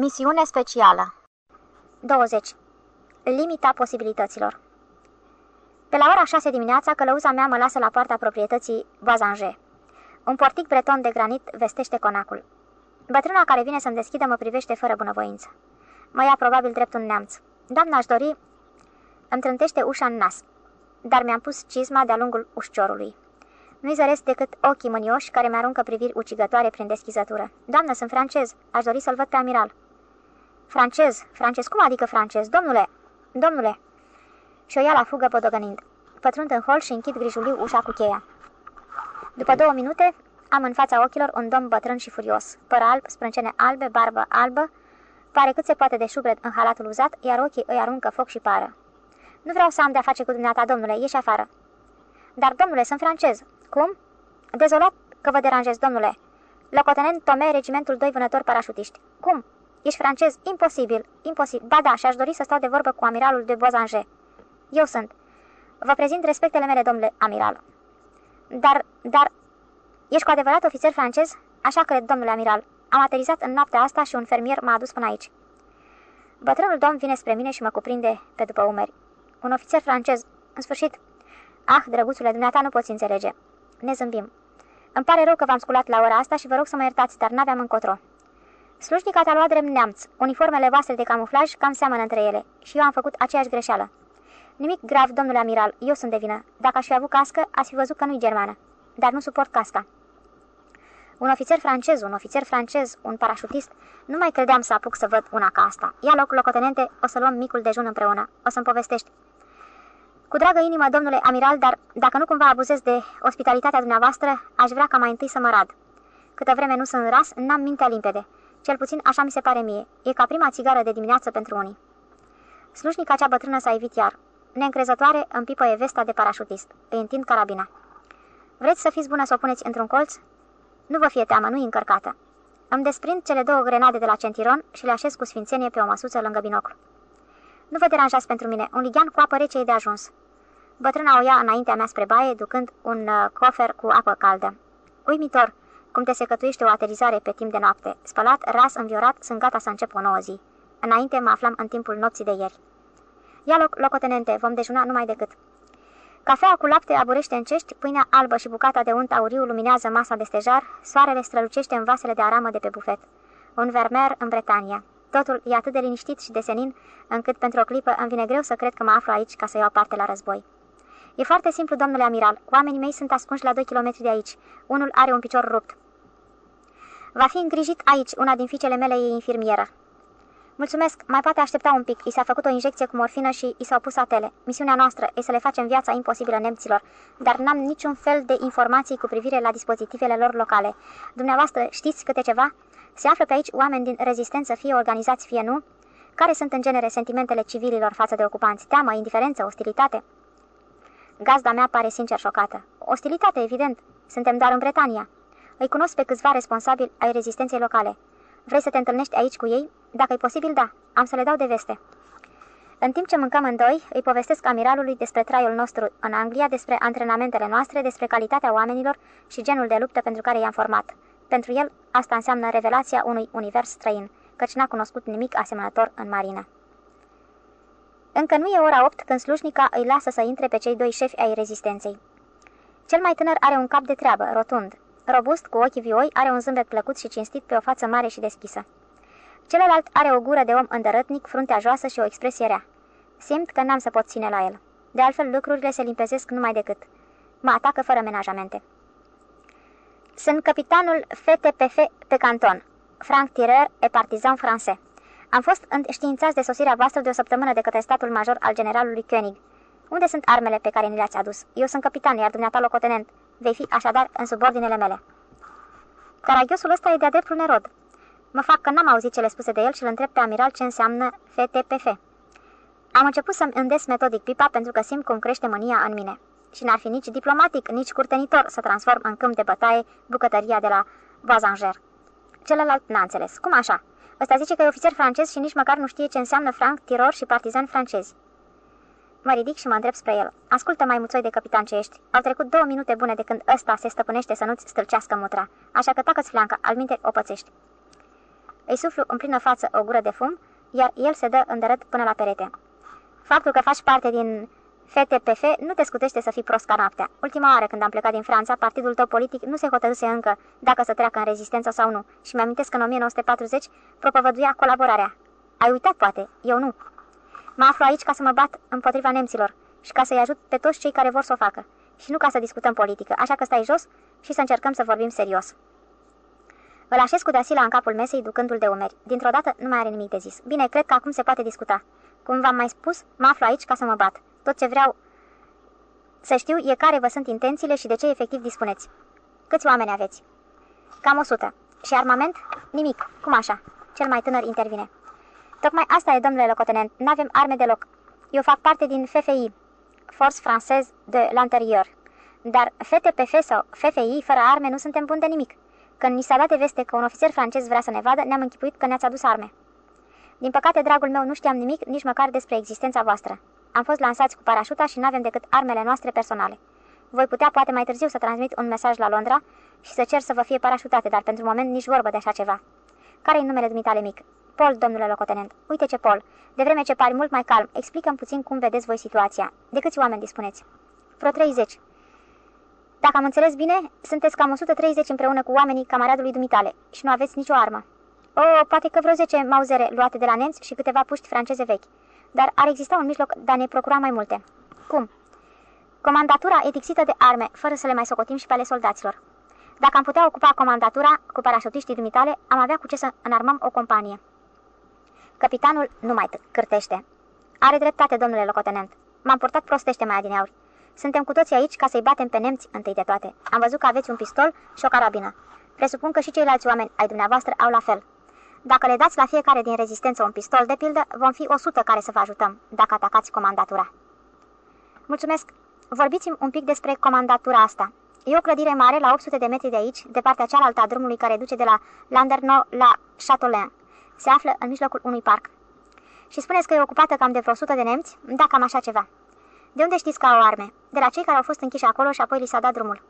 Misiune specială 20. Limita posibilităților Pe la ora 6 dimineața, călăuza mea mă lasă la poarta proprietății Boazange. Un portic breton de granit vestește conacul. Bătrâna care vine să-mi deschidă mă privește fără bunăvoință. Mă ia probabil drept un neamț. Doamna, aș dori... Îmi trântește ușa în nas, dar mi-am pus cizma de-a lungul ușciorului. Nu-i zăresc decât ochii mânioși care mi-aruncă priviri ucigătoare prin deschizătură. Doamnă, sunt francez. Aș dori să-l văd pe amiral. Francez? Francez? Cum adică francez? Domnule! Domnule! Și o ia la fugă podogănind. Pătrund în hol și închid grijuliu ușa cu cheia. După două minute, am în fața ochilor un domn bătrân și furios. Păr alb, sprâncene albe, barbă albă, pare cât se poate de șubred în halatul uzat, iar ochii îi aruncă foc și pară. Nu vreau să am de-a face cu dumneata, domnule, ieși afară. Dar, domnule, sunt francez. Cum? Dezolat că vă deranjez, domnule. Locotenent Tome, regimentul 2 vânători parașutiști. Cum? Ești francez? Imposibil, imposibil. Ba da, și-aș dori să stau de vorbă cu amiralul de Bozanger. Eu sunt. Vă prezint respectele mele, domnule amiral. Dar, dar, ești cu adevărat ofițer francez? Așa cred, domnule amiral. Am aterizat în noaptea asta și un fermier m-a adus până aici. Bătrânul domn vine spre mine și mă cuprinde pe după umeri. Un ofițer francez. În sfârșit. Ah, drăguțule, dumneata nu poți înțelege. Ne zâmbim. Îmi pare rău că v-am sculat la ora asta și vă rog să mă iertați, dar n-aveam încotro. Slujnica ta luat drept neamț. Uniformele voastre de camuflaj cam seamănă între ele și eu am făcut aceeași greșeală. Nimic grav, domnule amiral, eu sunt de vină. Dacă aș fi avut cască, ați fi văzut că nu-i germană. Dar nu suport casca. Un ofițer francez, un ofițer francez, un parașutist, nu mai credeam să apuc să văd una ca asta. Ia loc, locotenente, o să luăm micul dejun împreună. O să-mi povestești. Cu dragă inimă, domnule amiral, dar dacă nu cumva abuzez de ospitalitatea dumneavoastră, aș vrea ca mai întâi să mă rad. Câtă vreme nu sunt ras, n-am mintea limpede. Cel puțin așa mi se pare mie. E ca prima țigară de dimineață pentru unii. Slujnica cea bătrână s-a evit iar. Neîncrezătoare îmi pipăie vesta de parașutist. Îi întind carabina. Vreți să fiți bună să o puneți într-un colț? Nu vă fie teamă, nu-i încărcată. Îmi desprind cele două grenade de la centiron și le așez cu sfințenie pe o măsuță lângă binoclu. Nu vă deranjați pentru mine, un lighean cu apă rece e de ajuns. Bătrâna o ia înaintea mea spre baie, ducând un uh, cofer cu apă caldă. Uimitor, cum te secătuiește o aterizare pe timp de noapte. Spălat, ras, înviorat, sunt gata să încep o nouă zi. Înainte mă aflam în timpul nopții de ieri. Ia loc, locotenente, vom dejuna numai decât. Cafea cu lapte aburește în cești, pâinea albă și bucata de unt auriu luminează masa de stejar, soarele strălucește în vasele de aramă de pe bufet. Un vermeer în Bretania. Totul e atât de liniștit și de senin, încât pentru o clipă îmi vine greu să cred că mă aflu aici ca să iau parte la război. E foarte simplu, domnule amiral. Oamenii mei sunt ascunși la 2 km de aici. Unul are un picior rupt. Va fi îngrijit aici. Una din fiicele mele e infirmieră. Mulțumesc, mai poate aștepta un pic. I s-a făcut o injecție cu morfină și i s-au pus atele. Misiunea noastră e să le facem viața imposibilă nemților, dar n-am niciun fel de informații cu privire la dispozitivele lor locale. Dumneavoastră știți câte ceva? Se află pe aici oameni din rezistență, fie organizați, fie nu? Care sunt în genere sentimentele civililor față de ocupanți? Teamă, indiferență, ostilitate? Gazda mea pare sincer șocată. Ostilitate, evident. Suntem doar în Bretania. Îi cunosc pe câțiva responsabili ai rezistenței locale. Vrei să te întâlnești aici cu ei? Dacă e posibil, da. Am să le dau de veste. În timp ce mâncăm în doi, îi povestesc amiralului despre traiul nostru în Anglia, despre antrenamentele noastre, despre calitatea oamenilor și genul de luptă pentru care i-am format. Pentru el, asta înseamnă revelația unui univers străin, căci n-a cunoscut nimic asemănător în marină. Încă nu e ora 8 când slujnica îi lasă să intre pe cei doi șefi ai rezistenței. Cel mai tânăr are un cap de treabă, rotund. Robust, cu ochii vioi, are un zâmbet plăcut și cinstit pe o față mare și deschisă. Celălalt are o gură de om îndărătnic, fruntea joasă și o expresie rea. Simt că n-am să pot ține la el. De altfel, lucrurile se limpezesc numai decât. Mă atacă fără menajamente. Sunt capitanul FTPF pe canton, Frank Tirer e partizan francez. Am fost înștiințați de sosirea voastră de o săptămână de către statul major al generalului König. Unde sunt armele pe care ni le-ați adus? Eu sunt capitan, iar dumneata locotenent. Vei fi așadar în subordinele mele. Caragiosul ăsta e de-a dreptul nerod. Mă fac că n-am auzit cele spuse de el și îl întreb pe amiral ce înseamnă FTPF. Am început să-mi îndes metodic pipa pentru că simt cum crește mânia în mine. Și n-ar fi nici diplomatic, nici curtenitor să transform în câmp de bătaie bucătăria de la Boisanger. Celălalt n-a înțeles. Cum așa? Ăsta zice că e ofițer francez și nici măcar nu știe ce înseamnă franc, tiror și partizan francezi. Mă ridic și mă îndrept spre el. Ascultă mai muțoi de capitan ce ești. Au trecut două minute bune de când ăsta se stăpânește să nu-ți stâlcească mutra, așa că tacă-ți flanca, alminte o pățești. îi suflu în plină față o gură de fum, iar el se dă îndărât până la perete. Faptul că faci parte din FTPF nu te scutește să fii prost ca noaptea. Ultima oară când am plecat din Franța, partidul tău politic nu se hotărâse încă dacă să treacă în rezistență sau nu și mi-amintesc că în 1940 propovăduia colaborarea. Ai uitat, poate, eu nu. Mă aflu aici ca să mă bat împotriva nemților și ca să-i ajut pe toți cei care vor să o facă și nu ca să discutăm politică, așa că stai jos și să încercăm să vorbim serios. Îl așez cu Dasila în capul mesei, ducându-l de umeri. Dintr-o dată nu mai are nimic de zis. Bine, cred că acum se poate discuta. Cum v-am mai spus, mă aflu aici ca să mă bat. Tot ce vreau să știu e care vă sunt intențiile și de ce efectiv dispuneți. Câți oameni aveți? Cam 100. Și armament? Nimic. Cum așa? Cel mai tânăr intervine. Tocmai asta e, domnule locotenent. N-avem arme deloc. Eu fac parte din FFI, Force Française de l'Intérieur. Dar FTPF sau FFI, fără arme, nu suntem buni de nimic. Când ni s-a dat de veste că un ofițer francez vrea să ne vadă, ne-am închipuit că ne-ați adus arme. Din păcate, dragul meu, nu știam nimic, nici măcar despre existența voastră. Am fost lansați cu parașuta și nu avem decât armele noastre personale. Voi putea poate mai târziu să transmit un mesaj la Londra și să cer să vă fie parașutate, dar pentru moment nici vorbă de așa ceva. Care-i numele dumitale mic? Paul, domnule locotenent. Uite ce, Paul, de vreme ce pari mult mai calm, explicăm puțin cum vedeți voi situația. De câți oameni dispuneți? Vreo 30. Dacă am înțeles bine, sunteți cam 130 împreună cu oamenii camaradului dumitale și nu aveți nicio armă. O, poate că vreo 10 mauzere luate de la nemți și câteva puști franceze vechi. Dar ar exista un mijloc de a ne procura mai multe. Cum? Comandatura e dixită de arme, fără să le mai socotim și pe ale soldaților. Dacă am putea ocupa comandatura cu parașutiștii dumitale, am avea cu ce să înarmăm o companie. Capitanul nu mai cârtește. Are dreptate, domnule locotenent. M-am purtat prostește mai adineauri. Suntem cu toții aici ca să-i batem pe nemți întâi de toate. Am văzut că aveți un pistol și o carabină. Presupun că și ceilalți oameni ai dumneavoastră au la fel. Dacă le dați la fiecare din rezistență un pistol, de pildă, vom fi 100 care să vă ajutăm, dacă atacați comandatura. Mulțumesc. Vorbiți-mi un pic despre comandatura asta. E o clădire mare la 800 de metri de aici, de partea cealaltă a drumului care duce de la Landerneau la Châteaulin. Se află în mijlocul unui parc. Și spuneți că e ocupată cam de vreo 100 de nemți? Da, cam așa ceva. De unde știți că au arme? De la cei care au fost închiși acolo și apoi li s-a dat drumul.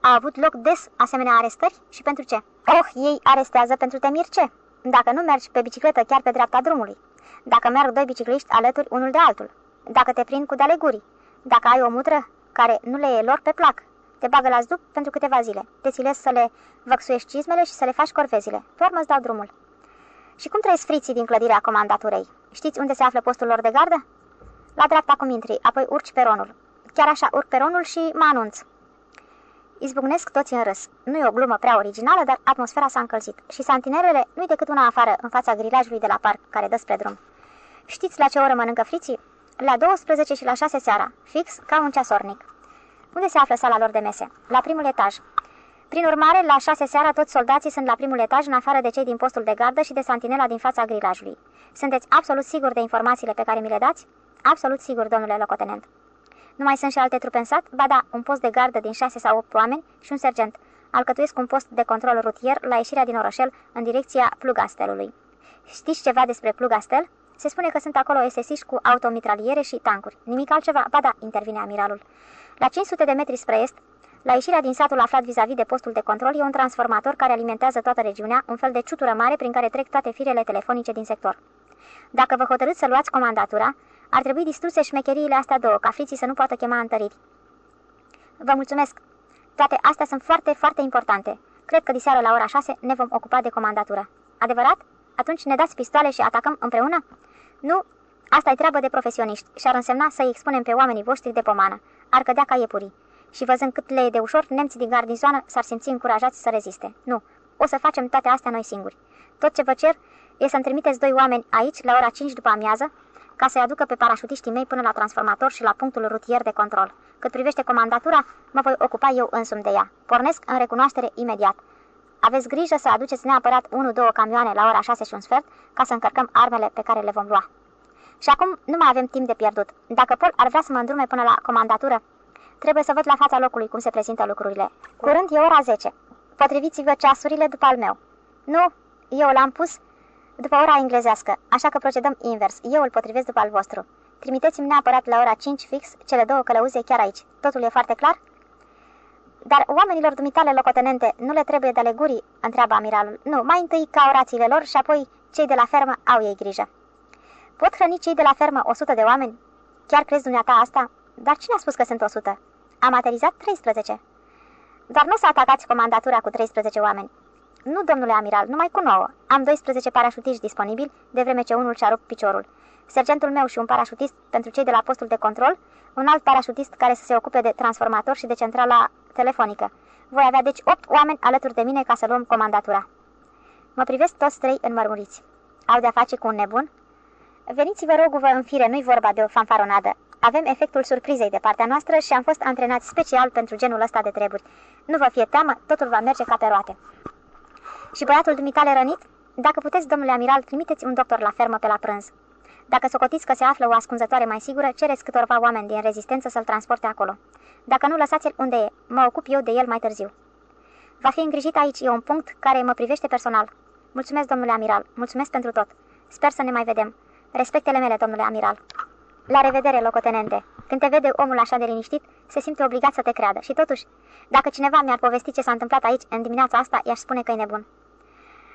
A avut loc des asemenea arestări? Și pentru ce? Oh, ei arestează pentru temir ce? Dacă nu mergi pe bicicletă chiar pe dreapta drumului. Dacă merg doi bicicliști alături unul de altul. Dacă te prind cu deleguri. Dacă ai o mutră care nu le e lor pe plac. Te bagă la zdup pentru câteva zile. Te țilezi să le văxuiești cizmele și să le faci corvezile. Pe urmă îți dau drumul. Și cum trăiesc friții din clădirea comandaturei? Știți unde se află postul lor de gardă? La dreapta cum intri, apoi urci peronul. Chiar așa urc peronul și mă anunț. Izbucnesc toți în râs. Nu e o glumă prea originală, dar atmosfera s-a încălzit și santinelele nu-i decât una afară, în fața grilajului de la parc, care dă spre drum. Știți la ce oră mănâncă friții? La 12 și la 6 seara, fix ca un ceasornic. Unde se află sala lor de mese? La primul etaj. Prin urmare, la 6 seara toți soldații sunt la primul etaj, în afară de cei din postul de gardă și de santinela din fața grilajului. Sunteți absolut sigur de informațiile pe care mi le dați? Absolut sigur, domnule locotenent. Nu mai sunt și alte trupe în sat? Ba da, un post de gardă din șase sau opt oameni și un sergent. Alcătuiesc un post de control rutier la ieșirea din orășel în direcția Plugastelului. Știți ceva despre Plugastel? Se spune că sunt acolo esesiști cu automitraliere și tancuri. Nimic altceva? Ba da, intervine amiralul. La 500 de metri spre est, la ieșirea din satul aflat vis-a-vis -vis de postul de control, e un transformator care alimentează toată regiunea, un fel de ciutură mare prin care trec toate firele telefonice din sector. Dacă vă hotărâți să luați comandatura, ar trebui distruse șmecheriile astea două, ca friții să nu poată chema întăriri. Vă mulțumesc! Toate astea sunt foarte, foarte importante. Cred că diseară la ora 6 ne vom ocupa de comandatură. Adevărat? Atunci ne dați pistoale și atacăm împreună? Nu, asta e treabă de profesioniști și ar însemna să-i expunem pe oamenii voștri de pomană. Ar cădea ca iepurii. Și văzând cât le e de ușor, nemții din garnizoană s-ar simți încurajați să reziste. Nu, o să facem toate astea noi singuri. Tot ce vă cer e să-mi trimiteți doi oameni aici, la ora 5 după amiază, ca să-i aducă pe parașutiștii mei până la transformator și la punctul rutier de control. Cât privește comandatura, mă voi ocupa eu însumi de ea. Pornesc în recunoaștere imediat. Aveți grijă să aduceți neapărat 1-2 camioane la ora 6 și un sfert ca să încărcăm armele pe care le vom lua. Și acum nu mai avem timp de pierdut. Dacă Paul ar vrea să mă îndrume până la comandatură, trebuie să văd la fața locului cum se prezintă lucrurile. Curând e ora 10. Potriviți-vă ceasurile după al meu. Nu, eu l-am pus după ora englezească, așa că procedăm invers. Eu îl potrivesc după al vostru. Trimiteți-mi neapărat la ora 5 fix cele două călăuze chiar aici. Totul e foarte clar? Dar oamenilor dumitale locotenente nu le trebuie de legurii? întreabă amiralul. Nu, mai întâi ca orațiile lor și apoi cei de la fermă au ei grijă. Pot hrăni cei de la fermă 100 de oameni? Chiar crezi dumneata asta? Dar cine a spus că sunt 100? Am aterizat 13. Dar nu să atacați comandatura cu 13 oameni. Nu, domnule amiral, numai cu 9. Am 12 parașutiști disponibili, de vreme ce unul și-a rupt piciorul. Sergentul meu și un parașutist pentru cei de la postul de control, un alt parașutist care să se ocupe de transformator și de centrala telefonică. Voi avea deci 8 oameni alături de mine ca să luăm comandatura. Mă privesc toți trei înmărmuriți. Au de-a face cu un nebun? Veniți-vă rog-vă în fire, nu-i vorba de o fanfaronadă. Avem efectul surprizei de partea noastră și am fost antrenați special pentru genul ăsta de treburi. Nu vă fie teamă, totul va merge ca pe roate. Și băiatul dumitale rănit? Dacă puteți, domnule amiral, trimiteți un doctor la fermă pe la prânz. Dacă socotiți că se află o ascunzătoare mai sigură, cereți câtorva oameni din rezistență să-l transporte acolo. Dacă nu, lăsați-l unde e. Mă ocup eu de el mai târziu. Va fi îngrijit aici, e un punct care mă privește personal. Mulțumesc, domnule amiral, mulțumesc pentru tot. Sper să ne mai vedem. Respectele mele, domnule amiral. La revedere, locotenente. Când te vede omul așa de liniștit, se simte obligat să te creadă. Și totuși, dacă cineva mi-ar povesti ce s-a întâmplat aici în dimineața asta, i-aș spune că e nebun.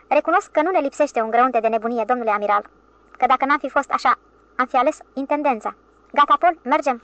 Recunosc că nu ne lipsește un grăunte de nebunie, domnule amiral. Că dacă n-am fi fost așa, am fi ales intendența. Gata, Paul, mergem!